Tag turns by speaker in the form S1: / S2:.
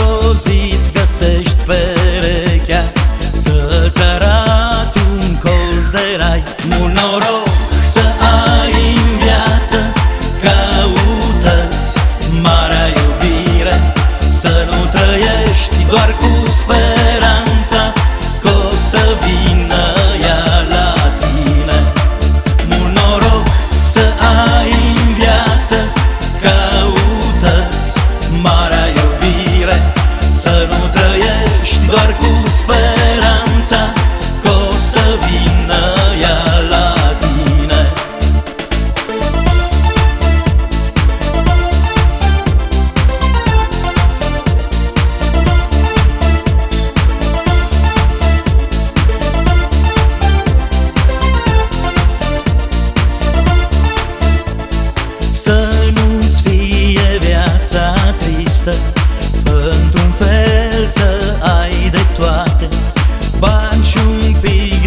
S1: și într-o zi îți găsești perechea Să-ți arată un colț de rai. Mult noroc să ai în viață Caută-ți marea iubire. Să nu trăiești doar cu tristă Într-un fel să ai de toate. Bani și un pic